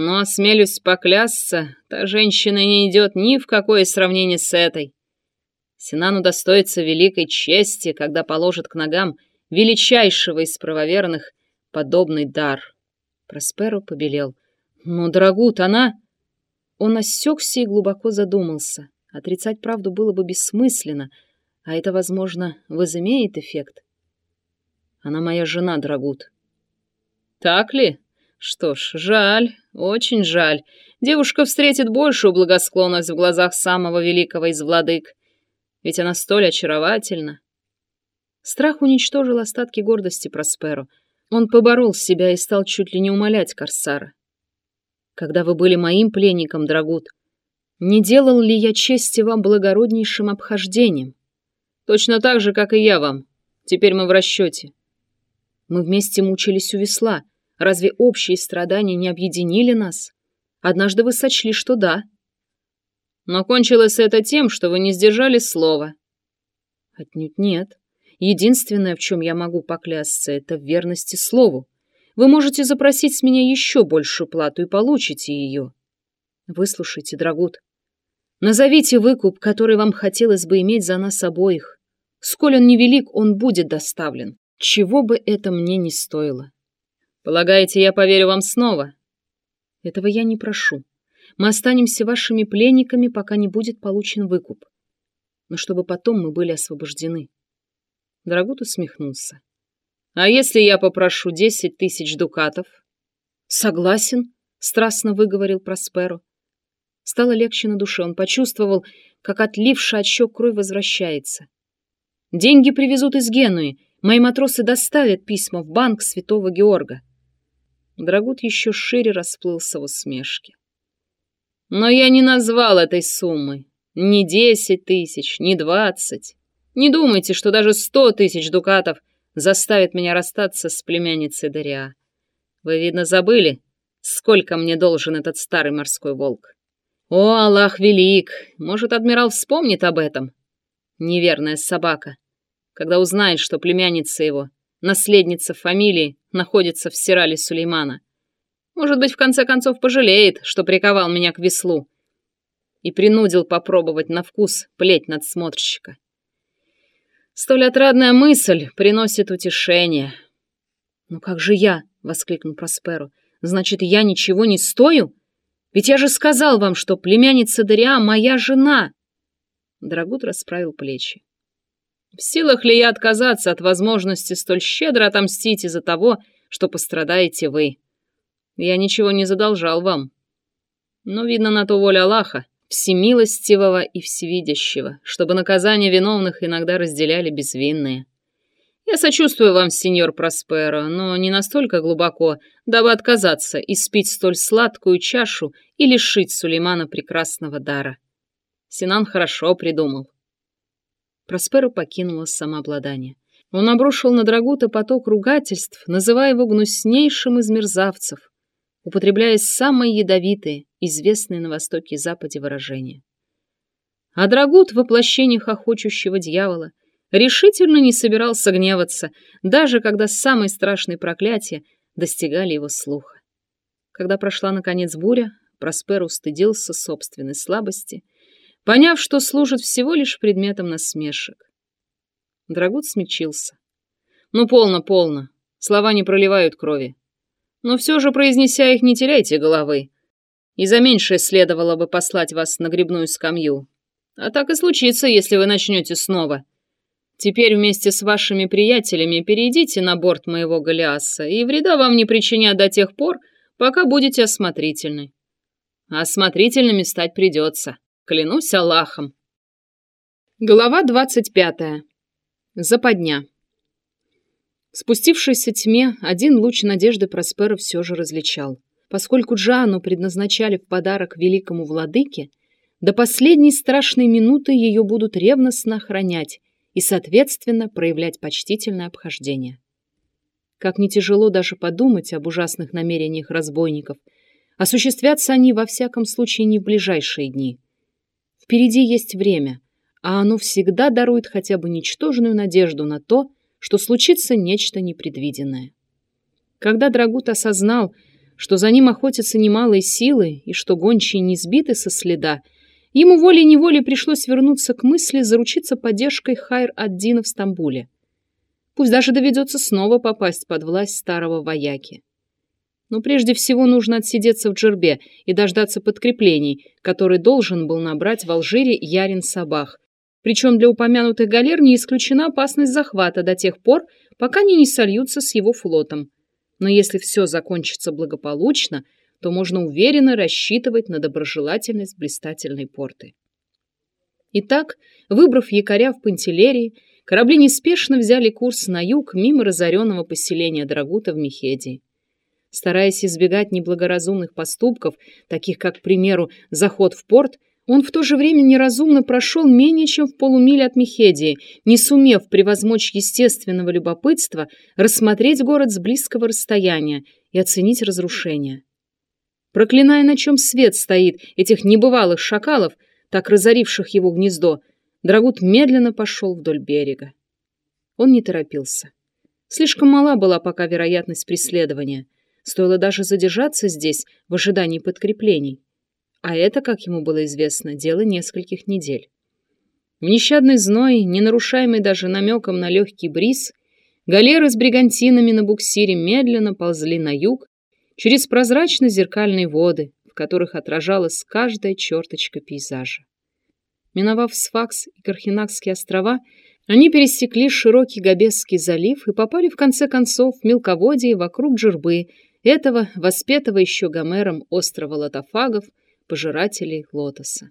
Но, осмелюсь поклясться, та женщина не идет ни в какое сравнение с этой. Синану достоится великой чести, когда положит к ногам величайшего из правоверных подобный дар. Просперо побелел. Но, дорогут, она... Он осекся и глубоко задумался. Отрицать правду было бы бессмысленно, а это, возможно, возымеет эффект. Она моя жена, Драгут. Так ли? Что ж, жаль, очень жаль. Девушка встретит большую благосклонность в глазах самого великого из владык. Ведь она столь очаровательна. Страх уничтожил остатки гордости Просперо. Он поборол себя и стал чуть ли не умолять Корсара. Когда вы были моим пленником, Драгут, не делал ли я чести вам благороднейшим обхождением? Точно так же, как и я вам. Теперь мы в расчете. Мы вместе мучились у весла. Разве общие страдания не объединили нас? Однажды вы сочли, что да. Но кончилось это тем, что вы не сдержали слова. Отнюдь нет. Единственное, в чем я могу поклясться, это в верности слову. Вы можете запросить с меня еще большую плату и получите ее. Выслушайте, Драгут. Назовите выкуп, который вам хотелось бы иметь за нас обоих. Сколь он невелик, он будет доставлен. Чего бы это мне не стоило. Полагаете, я поверю вам снова? Этого я не прошу. Мы останемся вашими пленниками, пока не будет получен выкуп. Но чтобы потом мы были освобождены. Драгут усмехнулся. А если я попрошу десять тысяч дукатов? Согласен, страстно выговорил Просперо. Стало легче на душе. Он почувствовал, как отлившая от щек кровь возвращается. «Деньги привезут из Генуи. Мои матросы доставят письма в банк Святого Георга». Драгут еще шире расплылся в усмешке. «Но я не назвал этой суммы. Ни десять тысяч, ни двадцать. Не думайте, что даже сто тысяч дукатов заставит меня расстаться с племянницей Дариа. Вы, видно, забыли, сколько мне должен этот старый морской волк. О, Аллах велик! Может, адмирал вспомнит об этом? Неверная собака. Когда узнает, что племянница его, наследница фамилии, находится в Сирале Сулеймана. Может быть, в конце концов пожалеет, что приковал меня к веслу и принудил попробовать на вкус плеть надсмотрщика. Столь отрадная мысль приносит утешение. «Ну как же я?» — воскликнул Просперо. «Значит, я ничего не стою?» Ведь я же сказал вам, что племянница Дариа моя жена. Драгут расправил плечи. В силах ли я отказаться от возможности столь щедро отомстить из-за того, что пострадаете вы? Я ничего не задолжал вам. Но, видно, на то воля Аллаха, всемилостивого и всевидящего, чтобы наказания виновных иногда разделяли безвинные. Я сочувствую вам, сеньор Просперо, но не настолько глубоко, дабы отказаться и спить столь сладкую чашу и лишить Сулеймана прекрасного дара. Синан хорошо придумал. Просперо покинуло самообладание. Он обрушил на Драгута поток ругательств, называя его гнуснейшим из мерзавцев, употребляя самые ядовитые, известные на Востоке и Западе выражения. А Драгут, воплощение хохочущего дьявола, решительно не собирался гневаться, даже когда самые страшные проклятия достигали его слуха. Когда прошла наконец буря, Проспер устыдился собственной слабости, поняв, что служит всего лишь предметом насмешек. Драгут смягчился. «Ну, полно, полно. Слова не проливают крови. Но все же, произнеся их, не теряйте головы. И за меньшее следовало бы послать вас на грибную скамью. А так и случится, если вы начнете снова. Теперь вместе с вашими приятелями перейдите на борт моего Голиаса, и вреда вам не причинят до тех пор, пока будете осмотрительны. Осмотрительными стать придется, клянусь Аллахом. Глава двадцать пятая. Западня. В спустившейся тьме один луч надежды Проспера все же различал. Поскольку Джану предназначали в подарок великому владыке, до последней страшной минуты ее будут ревностно охранять и, соответственно, проявлять почтительное обхождение. Как не тяжело даже подумать об ужасных намерениях разбойников, осуществятся они во всяком случае не в ближайшие дни. Впереди есть время, а оно всегда дарует хотя бы ничтожную надежду на то, что случится нечто непредвиденное. Когда Драгут осознал, что за ним охотятся немалые силы и что гончие не сбиты со следа, ему волей-неволей пришлось вернуться к мысли заручиться поддержкой Хайр-ад-Дина в Стамбуле. Пусть даже доведется снова попасть под власть старого вояки. Но прежде всего нужно отсидеться в Джербе и дождаться подкреплений, который должен был набрать в Алжире Ярин Сабах. Причем для упомянутых галер не исключена опасность захвата до тех пор, пока они не сольются с его флотом. Но если все закончится благополучно, то можно уверенно рассчитывать на доброжелательность блистательной порты. Итак, выбрав якоря в Пантелерии, корабли неспешно взяли курс на юг мимо разоренного поселения Драгута в Мехедии. Стараясь избегать неблагоразумных поступков, таких как, к примеру, заход в порт, он в то же время неразумно прошел менее чем в полумиле от Мехедии, не сумев превозмочь естественного любопытства рассмотреть город с близкого расстояния и оценить разрушения. Проклиная, на чем свет стоит этих небывалых шакалов, так разоривших его гнездо, Драгут медленно пошел вдоль берега. Он не торопился. Слишком мала была пока вероятность преследования. Стоило даже задержаться здесь в ожидании подкреплений. А это, как ему было известно, дело нескольких недель. В нещадный зной, не нарушаемый даже намеком на легкий бриз, галеры с бригантинами на буксире медленно ползли на юг через прозрачно-зеркальные воды, в которых отражалась каждая черточка пейзажа. Миновав Сфакс и Кархинакские острова, они пересекли широкий Габесский залив и попали в конце концов в мелководье вокруг Джурбы, этого воспетого еще Гомером острова Лотофагов, пожирателей лотоса.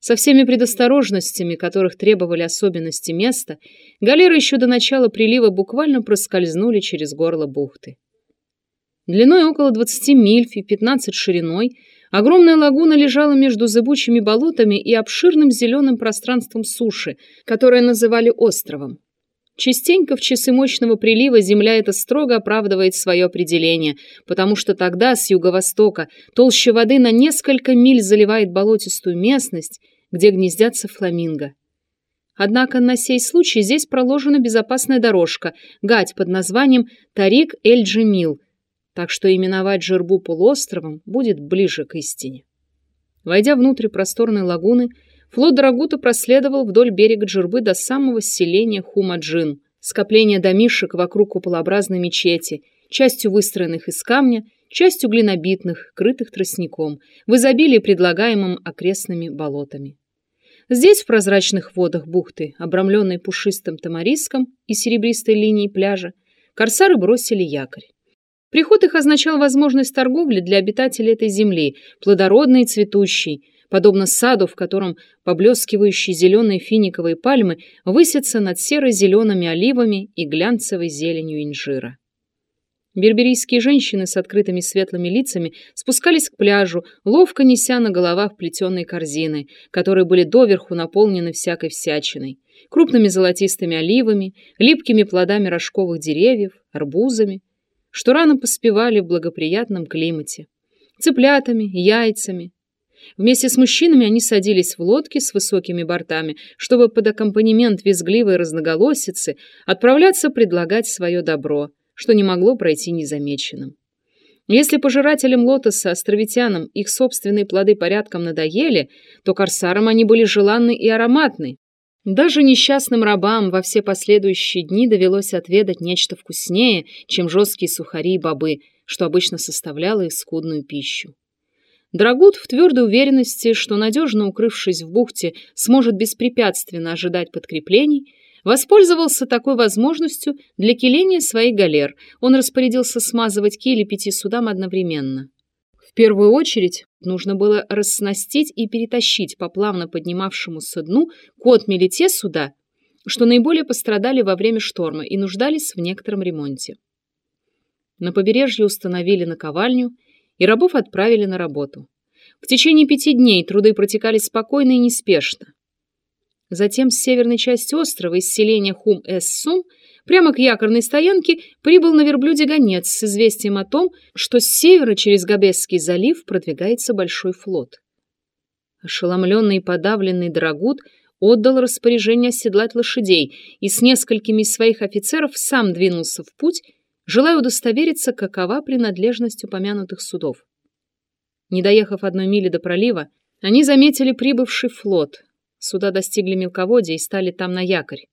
Со всеми предосторожностями, которых требовали особенности места, галеры еще до начала прилива буквально проскользнули через горло бухты. Длиной около 20 миль и 15 шириной, огромная лагуна лежала между зыбучими болотами и обширным зеленым пространством суши, которое называли островом. Частенько в часы мощного прилива земля эта строго оправдывает свое определение, потому что тогда с юго-востока толща воды на несколько миль заливает болотистую местность, где гнездятся фламинго. Однако на сей случай здесь проложена безопасная дорожка, гать под названием Тарик-эль-Джемил, так что именовать Жербу полуостровом будет ближе к истине. Войдя внутрь просторной лагуны, Флот Драгута проследовал вдоль берега Джурбы до самого селения Хумаджин, скопления домишек вокруг куполообразной мечети, частью выстроенных из камня, частью глинобитных, крытых тростником, в изобилии предлагаемым окрестными болотами. Здесь, в прозрачных водах бухты, обрамленной пушистым тамариском и серебристой линией пляжа, корсары бросили якорь. Приход их означал возможность торговли для обитателей этой земли, плодородной и цветущей, подобно саду, в котором поблескивающие зеленые финиковые пальмы высятся над серо-зелеными оливами и глянцевой зеленью инжира. Берберийские женщины с открытыми светлыми лицами спускались к пляжу, ловко неся на головах плетеные корзины, которые были доверху наполнены всякой всячиной, крупными золотистыми оливами, липкими плодами рожковых деревьев, арбузами, что рано поспевали в благоприятном климате, цыплятами, яйцами, Вместе с мужчинами они садились в лодки с высокими бортами, чтобы под аккомпанемент визгливой разноголосицы отправляться предлагать свое добро, что не могло пройти незамеченным. Если пожирателям лотоса, островитянам, их собственные плоды порядком надоели, то корсарам они были желанны и ароматны. Даже несчастным рабам во все последующие дни довелось отведать нечто вкуснее, чем жесткие сухари и бобы, что обычно составляло их скудную пищу. Драгут в твердой уверенности, что надежно укрывшись в бухте, сможет беспрепятственно ожидать подкреплений, воспользовался такой возможностью для киления своих галер. Он распорядился смазывать кили пяти судам одновременно. В первую очередь нужно было расснастить и перетащить по плавно поднимавшемуся дну к отмели те суда, что наиболее пострадали во время шторма и нуждались в некотором ремонте. На побережье установили наковальню – и рабов отправили на работу. В течение пяти дней труды протекали спокойно и неспешно. Затем с северной части острова, из селения Хум-эс-Сум, прямо к якорной стоянке прибыл на верблюде гонец с известием о том, что с севера через Габесский залив продвигается большой флот. Ошеломленный и подавленный Драгут отдал распоряжение оседлать лошадей и с несколькими из своих офицеров сам двинулся в путь, желая удостовериться, какова принадлежность упомянутых судов. Не доехав одной мили до пролива, они заметили прибывший флот. Суда достигли мелководья и стали там на якорь.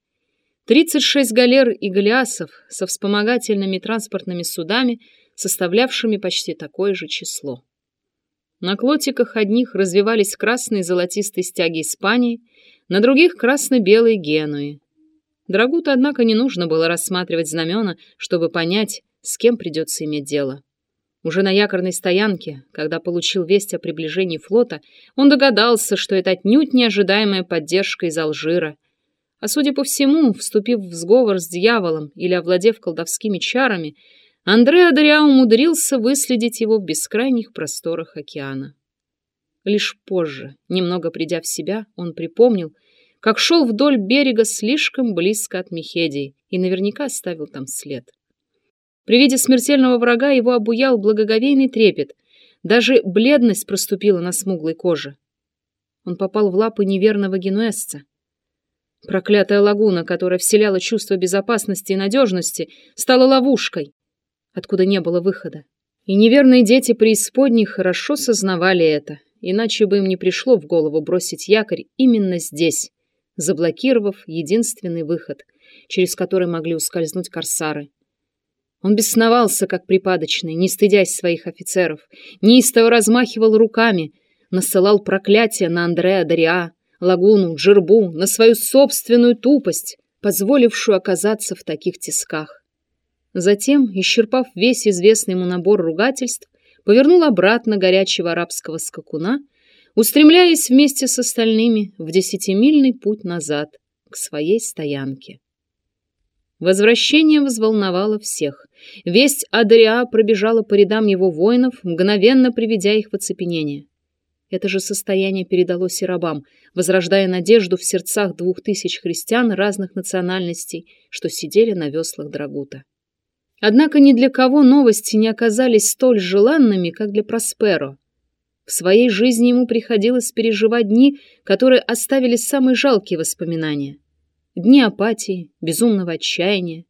36 галер и галеасов со вспомогательными транспортными судами, составлявшими почти такое же число. На клотиках одних развивались красные золотистые стяги Испании, на других красно-белые Генуи. Драгуту, однако, не нужно было рассматривать знамена, чтобы понять, с кем придется иметь дело. Уже на якорной стоянке, когда получил весть о приближении флота, он догадался, что это отнюдь неожидаемая поддержка из Алжира — а судя по всему, вступив в сговор с дьяволом или овладев колдовскими чарами, Андре Адриа умудрился выследить его в бескрайних просторах океана. Лишь позже, немного придя в себя, он припомнил, как шел вдоль берега слишком близко от Мехедии и наверняка оставил там след. При виде смертельного врага его обуял благоговейный трепет, даже бледность проступила на смуглой коже. Он попал в лапы неверного генуэзца, Проклятая лагуна, которая вселяла чувство безопасности и надежности, стала ловушкой, откуда не было выхода. И неверные дети преисподней хорошо сознавали это, иначе бы им не пришло в голову бросить якорь именно здесь, заблокировав единственный выход, через который могли ускользнуть корсары. Он бесновался, как припадочный, не стыдясь своих офицеров, неистово размахивал руками, насылал проклятия на Андреа Дариа, лагуну, джербу, на свою собственную тупость, позволившую оказаться в таких тисках. Затем, исчерпав весь известный ему набор ругательств, повернул обратно горячего арабского скакуна, устремляясь вместе с остальными в десятимильный путь назад, к своей стоянке. Возвращение взволновало всех. Весть Адриа пробежала по рядам его воинов, мгновенно приведя их в оцепенение. Это же состояние передалось и рабам, возрождая надежду в сердцах двух тысяч христиан разных национальностей, что сидели на веслах Драгута. Однако ни для кого новости не оказались столь желанными, как для Просперо. В своей жизни ему приходилось переживать дни, которые оставили самые жалкие воспоминания. Дни апатии, безумного отчаяния,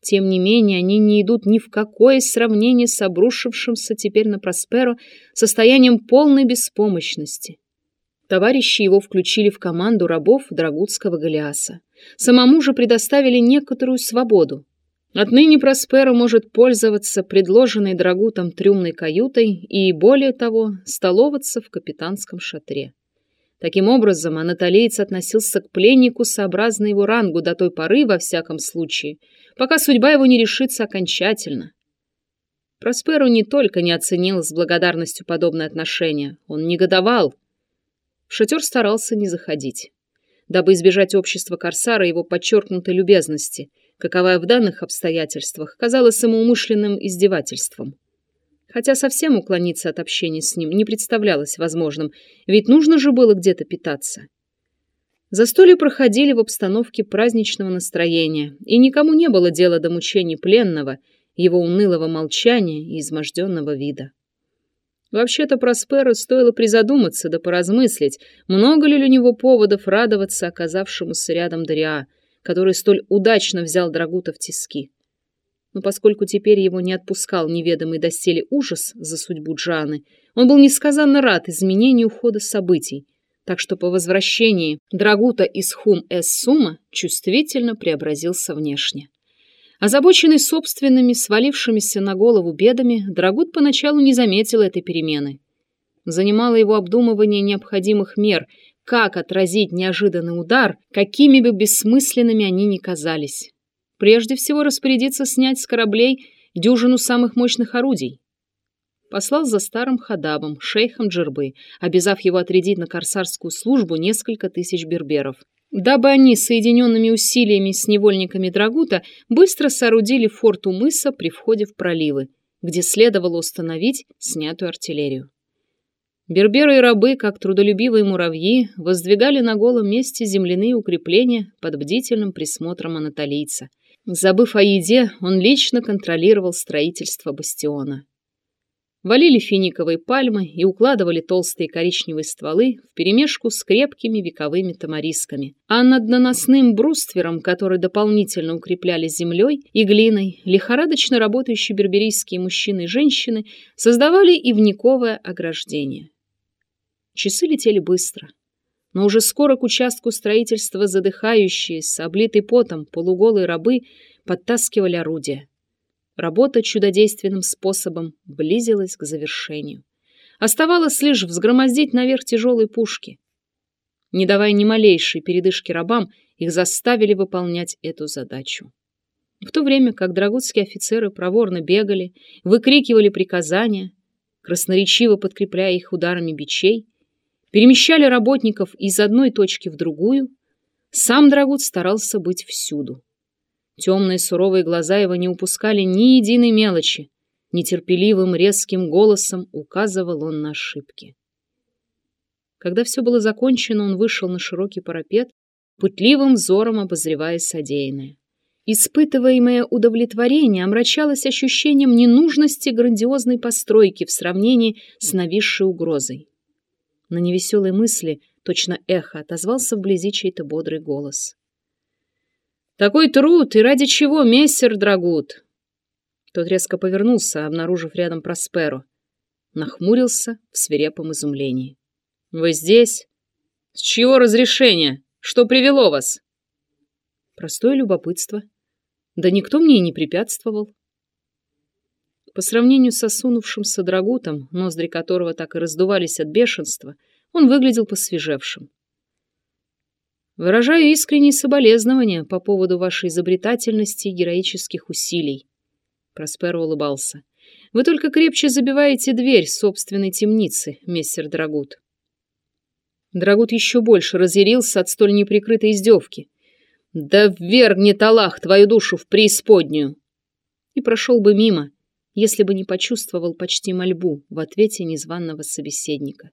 тем не менее, они не идут ни в какое сравнение с обрушившимся теперь на Просперо состоянием полной беспомощности. Товарищи его включили в команду рабов Драгутского Голиаса. Самому же предоставили некоторую свободу. Отныне Просперо может пользоваться предложенной Драгутом трюмной каютой и, более того, столоваться в капитанском шатре. Таким образом, анатолиец относился к пленнику сообразно его рангу до той поры, во всяком случае, пока судьба его не решится окончательно. Просперу не только не оценил с благодарностью подобное отношение, он негодовал. В шатер старался не заходить, дабы избежать общества корсара его подчеркнутой любезности, каковая в данных обстоятельствах казалась самоумышленным издевательством. Хотя совсем уклониться от общения с ним не представлялось возможным, ведь нужно же было где-то питаться. Застолья проходили в обстановке праздничного настроения, и никому не было дела до мучений пленного, его унылого молчания и изможденного вида. Вообще-то Просперу стоило призадуматься да поразмыслить, много ли у него поводов радоваться оказавшемуся рядом Дариа, который столь удачно взял Драгута в тиски. Но поскольку теперь его не отпускал неведомый доселе ужас за судьбу Джаны, он был несказанно рад изменению хода событий, так что по возвращении Драгута из Хум-эс-Сума чувствительно преобразился внешне. Озабоченный собственными, свалившимися на голову бедами, Драгут поначалу не заметил этой перемены. Занимало его обдумывание необходимых мер, как отразить неожиданный удар, какими бы бессмысленными они ни казались. Прежде всего распорядиться снять с кораблей дюжину самых мощных орудий, послал за старым хадабом, шейхом Джербы, обязав его отрядить на корсарскую службу несколько тысяч берберов. Дабы они, соединенными усилиями с невольниками Драгута, быстро соорудили форт у мыса при входе в проливы, где следовало установить снятую артиллерию. Берберы и рабы, как трудолюбивые муравьи, воздвигали на голом месте земляные укрепления под бдительным присмотром анатолийца. Забыв о еде, он лично контролировал строительство бастиона. валили финиковые пальмы и укладывали толстые коричневые стволы вперемешку с крепкими вековыми тамарисками. А над наносным бруствером, который дополнительно укрепляли землей и глиной, лихорадочно работающие берберийские мужчины и женщины создавали ивниковое ограждение. Часы летели быстро. Но уже скоро к участку строительства задыхающиеся, облитые потом, полуголые рабы подтаскивали орудия. Работа чудодейственным способом близилась к завершению. Оставалось лишь взгромоздить наверх тяжелые пушки. Не давая ни малейшей передышки рабам, их заставили выполнять эту задачу. В то время как драгутские офицеры проворно бегали, выкрикивали приказания, красноречиво подкрепляя их ударами бичей, перемещали работников из одной точки в другую, сам Драгут старался быть всюду. Темные суровые глаза его не упускали ни единой мелочи. Нетерпеливым резким голосом указывал он на ошибки. Когда все было закончено, он вышел на широкий парапет, пытливым взором обозревая содеянное. Испытываемое удовлетворение омрачалось ощущением ненужности грандиозной постройки в сравнении с нависшей угрозой. На невеселые мысли, точно эхо, отозвался вблизи чей-то бодрый голос. Такой труд, и ради чего, мессер Драгут?» Тот резко повернулся, обнаружив рядом Просперу. Нахмурился в свирепом изумлении. «Вы здесь? С чьего разрешения? Что привело вас?» «Простое любопытство. Да никто мне и не препятствовал». По сравнению с осунувшимся Драгутом, ноздри которого так и раздувались от бешенства, он выглядел посвежевшим. Выражаю искренние соболезнования по поводу вашей изобретательности и героических усилий. Проспер улыбался. Вы только крепче забиваете дверь собственной темницы, мистер Драгут. Драгут еще больше разъярился от столь неприкрытой издевки. «Да ввергнет Аллах твою душу в преисподнюю!» И прошел бы мимо, если бы не почувствовал почти мольбу в ответе незваного собеседника.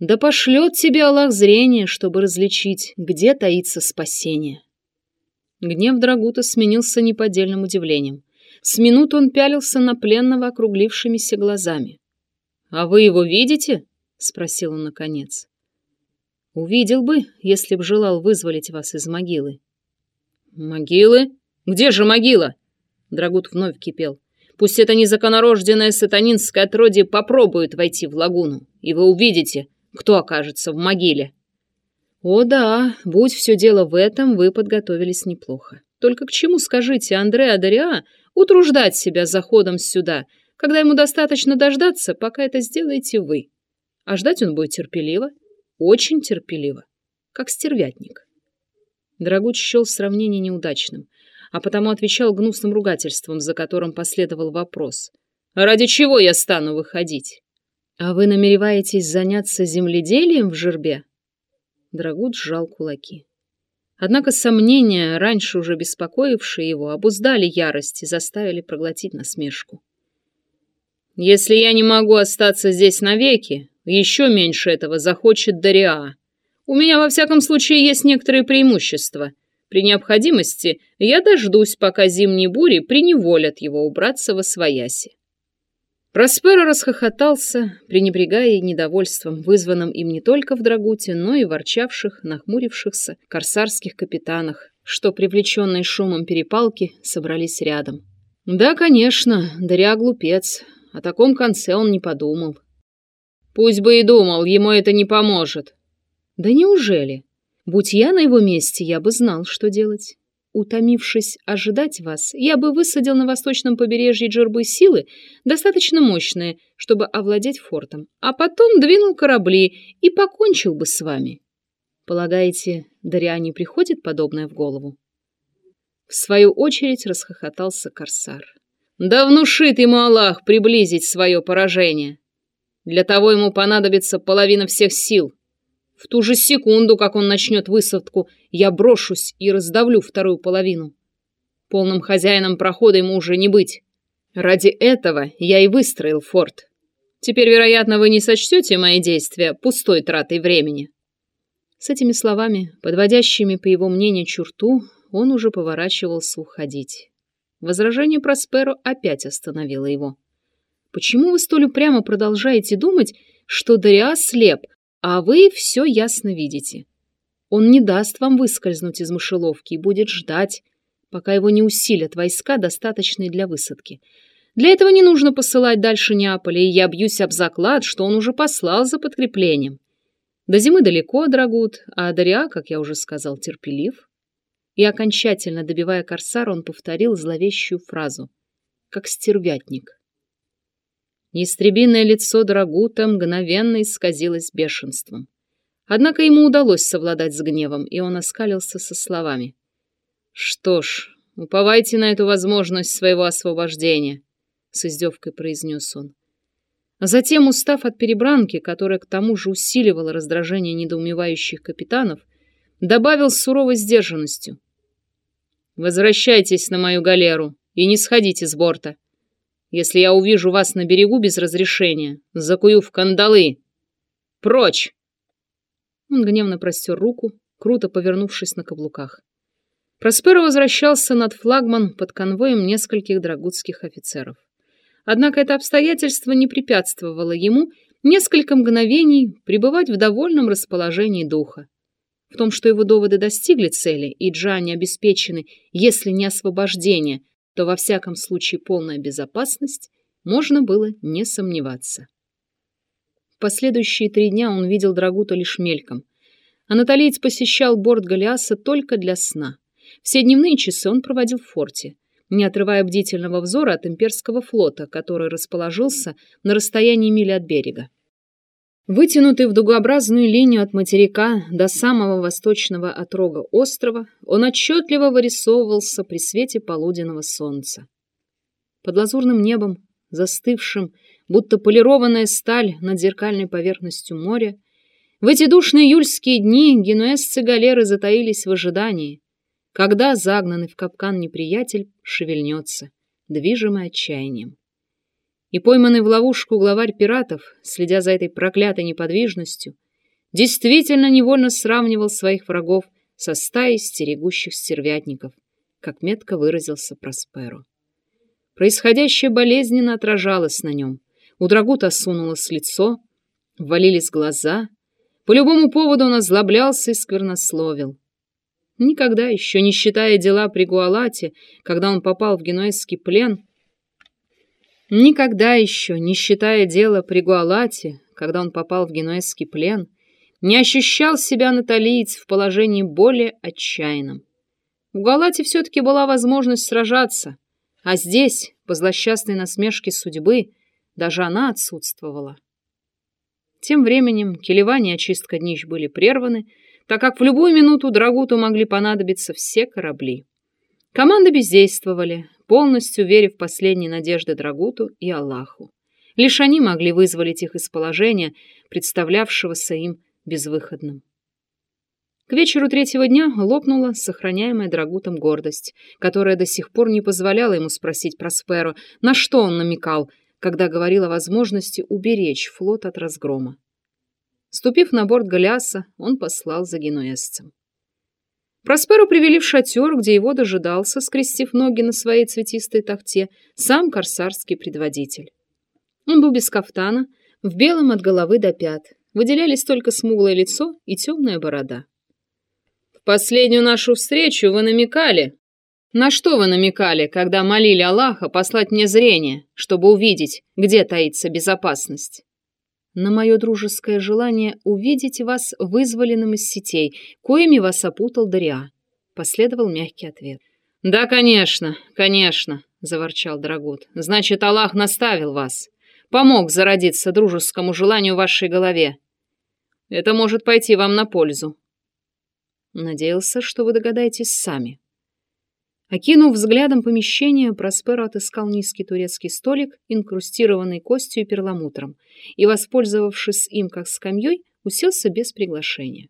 Да пошлет тебе Аллах зрение, чтобы различить, где таится спасение. Гнев Драгута сменился неподдельным удивлением. С минут он пялился на пленного округлившимися глазами. «А вы его видите?» — спросил он наконец. «Увидел бы, если б желал вызволить вас из могилы». «Могилы? Где же могила?» Драгут вновь кипел. «Пусть это незаконорожденное сатанинское отродье попробует войти в лагуну, и вы увидите, кто окажется в могиле. О да, будь все дело в этом, вы подготовились неплохо. Только к чему, скажите, Андре Адариа утруждать себя заходом сюда, когда ему достаточно дождаться, пока это сделаете вы? А ждать он будет терпеливо, очень терпеливо, как стервятник. Драгуч счел сравнение неудачным, а потому отвечал гнусным ругательством, за которым последовал вопрос. «Ради чего я стану выходить?» «А вы намереваетесь заняться земледелием в жербе?» Драгут сжал кулаки. Однако сомнения, раньше уже беспокоившие его, обуздали ярость и заставили проглотить насмешку. «Если я не могу остаться здесь навеки, еще меньше этого захочет Дариа. У меня, во всяком случае, есть некоторые преимущества. При необходимости я дождусь, пока зимние бури приневолят его убраться во свояси. Просперо расхохотался, пренебрегая недовольством, вызванным им не только в Драгуте, но и ворчавших, нахмурившихся корсарских капитанах, что, привлеченные шумом перепалки, собрались рядом. Да, конечно, Даря глупец, о таком конце он не подумал. Пусть бы и думал, ему это не поможет. Да неужели? Будь я на его месте, я бы знал, что делать утомившись ожидать вас, я бы высадил на восточном побережье Джербы силы, достаточно мощные, чтобы овладеть фортом, а потом двинул корабли и покончил бы с вами. Полагаете, Дариане приходит подобное в голову? В свою очередь расхохотался Корсар. Да внушит ему Аллах приблизить свое поражение. Для того ему понадобится половина всех сил, в ту же секунду, как он начнет высадку, я брошусь и раздавлю вторую половину. Полным хозяином прохода ему уже не быть. Ради этого я и выстроил форт. Теперь, вероятно, вы не сочтете мои действия пустой тратой времени. С этими словами, подводящими, по его мнению, черту, он уже поворачивался уходить. Возражение Просперо опять остановило его. Почему вы столь упрямо продолжаете думать, что Дариа слеп, а вы все ясно видите? Он не даст вам выскользнуть из мышеловки и будет ждать, пока его не усилят войска, достаточные для высадки. Для этого не нужно посылать дальше Неаполя, и я бьюсь об заклад, что он уже послал за подкреплением. До зимы далеко, Драгут, а Дариа, как я уже сказал, терпелив. И окончательно добивая корсара, он повторил зловещую фразу, как стервятник. Неистребинное лицо Драгута мгновенно исказилось бешенством. Однако ему удалось совладать с гневом, и он оскалился со словами. «Что ж, уповайте на эту возможность своего освобождения», — с издевкой произнес он. А затем, устав от перебранки, которая к тому же усиливала раздражение недоумевающих капитанов, добавил с суровой сдержанностью. «Возвращайтесь на мою галеру и не сходите с борта. Если я увижу вас на берегу без разрешения, закую в кандалы. Прочь!» Он гневно простер руку, круто повернувшись на каблуках. Просперо возвращался над флагман под конвоем нескольких драгутских офицеров. Однако это обстоятельство не препятствовало ему несколько мгновений пребывать в довольном расположении духа. В том, что его доводы достигли цели, и Джани обеспечены, если не освобождение, то во всяком случае полная безопасность, можно было не сомневаться. Последующие три дня он видел Драгута лишь мельком. Анатолиец посещал борт Голиаса только для сна. Все дневные часы он проводил в форте, не отрывая бдительного взора от имперского флота, который расположился на расстоянии мили от берега. Вытянутый в дугообразную линию от материка до самого восточного отрога острова, он отчетливо вырисовывался при свете полуденного солнца. Под лазурным небом, застывшим, будто полированная сталь над зеркальной поверхностью моря, в эти душные июльские дни генуэзцы галеры затаились в ожидании, когда загнанный в капкан неприятель шевельнется, движимый отчаянием. И пойманный в ловушку главарь пиратов, следя за этой проклятой неподвижностью, действительно невольно сравнивал своих врагов со стаей стерегущих стервятников, как метко выразился Просперо. Происходящее болезненно отражалось на нем. У Драгута осунулось лицо, ввалились глаза. По любому поводу он озлоблялся и сквернословил. Никогда еще, не считая дела при Гуалате, когда он попал в генуэзский плен, никогда еще, не считая дела при Гуалате, когда он попал в генуэзский плен, не ощущал себя наталиец в положении более отчаянном. В Гуалате все-таки была возможность сражаться, а здесь, по злосчастной насмешке судьбы, даже она отсутствовала. Тем временем келевания и очистка днищ были прерваны, так как в любую минуту Драгуту могли понадобиться все корабли. Команды бездействовали, полностью веря в последние надежды Драгуту и Аллаху. Лишь они могли вызволить их из положения, представлявшегося им безвыходным. К вечеру третьего дня лопнула сохраняемая Драгутом гордость, которая до сих пор не позволяла ему спросить про Сперо, на что он намекал, когда говорил о возможности уберечь флот от разгрома. Ступив на борт Голиаса, он послал за генуэзцем. Просперу привели в шатер, где его дожидался, скрестив ноги на своей цветистой тахте, сам корсарский предводитель. Он был без кафтана, в белом от головы до пят. Выделялись только смуглое лицо и темная борода. «В последнюю нашу встречу вы намекали?» «На что вы намекали, когда молили Аллаха послать мне зрение, чтобы увидеть, где таится безопасность?» На мое дружеское желание увидеть вас вызволенным из сетей, коими вас опутал Дариа. Последовал мягкий ответ. «Да, конечно, конечно», — заворчал Драгут. «Значит, Аллах наставил вас. Помог зародиться дружескому желанию в вашей голове. Это может пойти вам на пользу». Надеялся, что вы догадаетесь сами. Окинув взглядом помещение, Просперо отыскал низкий турецкий столик, инкрустированный костью и перламутром, и, воспользовавшись им как скамьей, уселся без приглашения.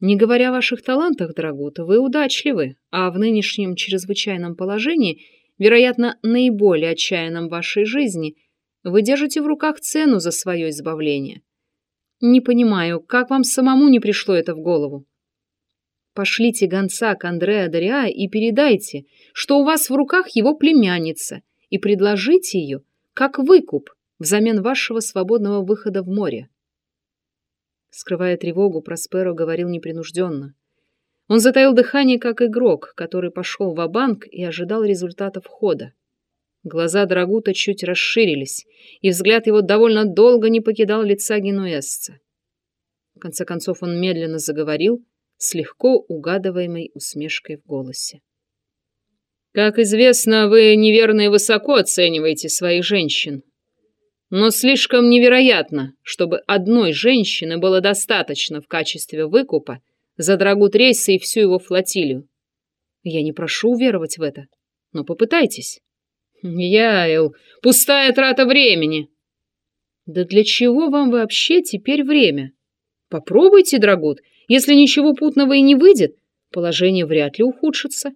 Не говоря о ваших талантах, Драгута, вы удачливы, а в нынешнем чрезвычайном положении, вероятно, наиболее отчаянном вашей жизни, вы держите в руках цену за свое избавление. Не понимаю, как вам самому не пришло это в голову? Пошлите гонца к Андреа Дориа и передайте, что у вас в руках его племянница, и предложите ее как выкуп взамен вашего свободного выхода в море. Скрывая тревогу, Просперо говорил непринужденно. Он затаил дыхание, как игрок, который пошел в банк и ожидал результатов хода. Глаза Драгута чуть расширились, и взгляд его довольно долго не покидал лица генуэзца. В конце концов он медленно заговорил с легко угадываемой усмешкой в голосе. «Как известно, вы неверно и высоко оцениваете своих женщин. Но слишком невероятно, чтобы одной женщины было достаточно в качестве выкупа за Драгут рейса и всю его флотилию. Я не прошу уверовать в это, но попытайтесь». Яэл, пустая трата времени. Да для чего вам вообще теперь время? Попробуйте, Драгут. Если ничего путного и не выйдет, положение вряд ли ухудшится.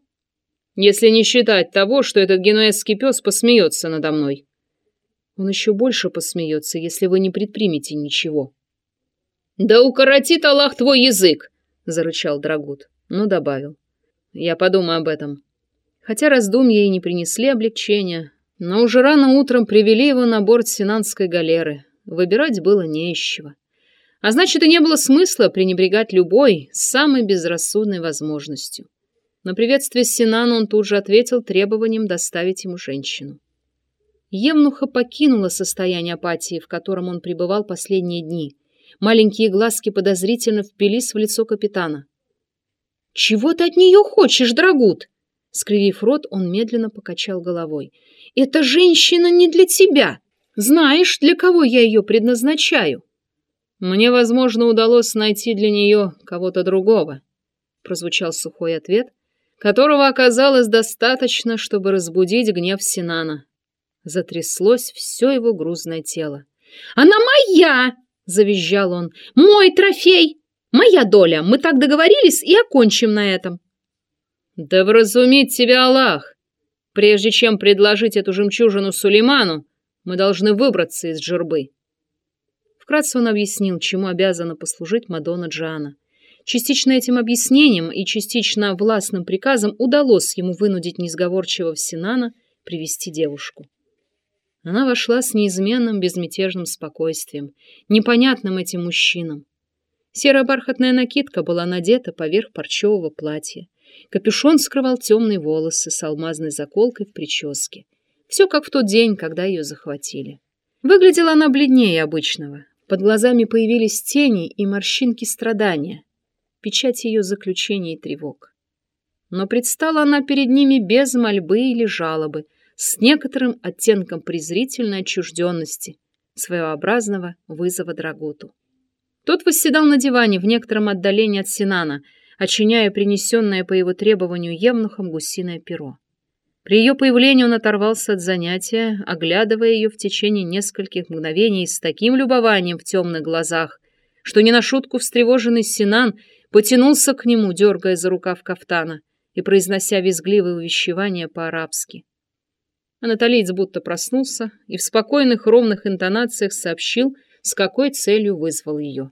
Если не считать того, что этот генуэзский пес посмеется надо мной. Он еще больше посмеется, если вы не предпримете ничего. Да укоротит Аллах твой язык, зарычал Драгут, но добавил. Я подумаю об этом. Хотя раздумья и не принесли облегчения, но уже рано утром привели его на борт синанской галеры. Выбирать было не из чего. А значит, и не было смысла пренебрегать любой, самой безрассудной возможностью. На приветствие Синану он тут же ответил требованием доставить ему женщину. Евнуха покинула состояние апатии, в котором он пребывал последние дни. Маленькие глазки подозрительно впились в лицо капитана. «Чего ты от нее хочешь, Драгут?» Скривив рот, он медленно покачал головой. «Эта женщина не для тебя! Знаешь, для кого я ее предназначаю?» «Мне, возможно, удалось найти для нее кого-то другого», прозвучал сухой ответ, которого оказалось достаточно, чтобы разбудить гнев Синана. Затряслось все его грузное тело. «Она моя!» — завизжал он. «Мой трофей! Моя доля! Мы так договорились и окончим на этом!» Да вразумит тебя Аллах! Прежде чем предложить эту жемчужину Сулейману, мы должны выбраться из джурбы. Вкратце он объяснил, чему обязана послужить Мадонна Джана. Частично этим объяснением и частично властным приказом удалось ему вынудить несговорчивого Синана привести девушку. Она вошла с неизменным безмятежным спокойствием, непонятным этим мужчинам. Серая бархатная накидка была надета поверх парчевого платья. Капюшон скрывал темные волосы с алмазной заколкой в прическе. Все как в тот день, когда ее захватили. Выглядела она бледнее обычного. Под глазами появились тени и морщинки страдания, печать ее заключений и тревог. Но предстала она перед ними без мольбы или жалобы, с некоторым оттенком презрительной отчужденности, своеобразного вызова Драгуту. Тот восседал на диване в некотором отдалении от Синана — очиняя принесенное по его требованию евнухом гусиное перо. При ее появлении он оторвался от занятия, оглядывая ее в течение нескольких мгновений с таким любованием в темных глазах, что не на шутку встревоженный Синан потянулся к нему, дергая за рукав кафтана и произнося визгливые увещевания по-арабски. Анатолиец будто проснулся и в спокойных ровных интонациях сообщил, с какой целью вызвал ее.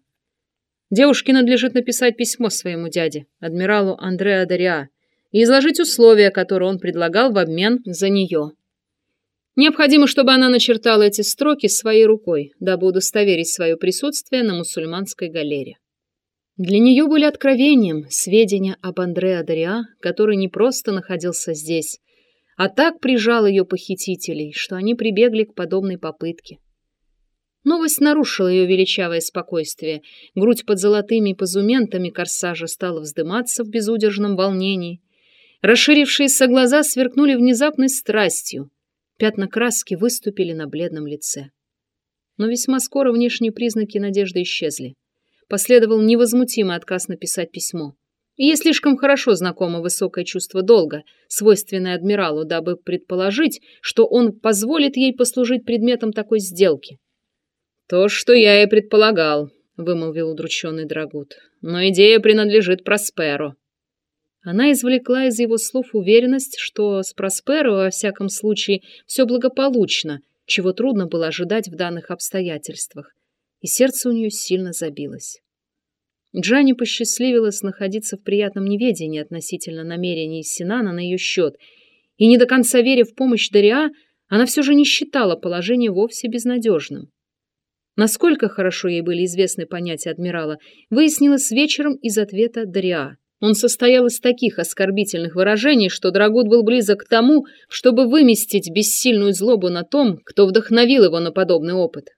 Девушке надлежит написать письмо своему дяде, адмиралу Андреа Дариа, и изложить условия, которые он предлагал в обмен за нее. Необходимо, чтобы она начертала эти строки своей рукой, дабы удостоверить свое присутствие на мусульманской галере. Для нее были откровением сведения об Андреа Дариа, который не просто находился здесь, а так прижал ее похитителей, что они прибегли к подобной попытке. Новость нарушила ее величавое спокойствие. Грудь под золотыми позументами корсажа стала вздыматься в безудержном волнении. Расширившиеся глаза сверкнули внезапной страстью. Пятна краски выступили на бледном лице. Но весьма скоро внешние признаки надежды исчезли. Последовал невозмутимый отказ написать письмо. И ей слишком хорошо знакомо высокое чувство долга, свойственное адмиралу, дабы предположить, что он позволит ей послужить предметом такой сделки. «То, что я и предполагал», — вымолвил удрученный Драгут. «Но идея принадлежит Просперо». Она извлекла из его слов уверенность, что с Просперо, во всяком случае, все благополучно, чего трудно было ожидать в данных обстоятельствах, и сердце у нее сильно забилось. Джанни посчастливилось находиться в приятном неведении относительно намерений Синана на ее счет, и, не до конца веря в помощь Дариа, она все же не считала положение вовсе безнадежным. Насколько хорошо ей были известны понятия адмирала, выяснилось вечером из ответа Дариа. Он состоял из таких оскорбительных выражений, что Драгут был близок к тому, чтобы выместить бессильную злобу на том, кто вдохновил его на подобный опыт.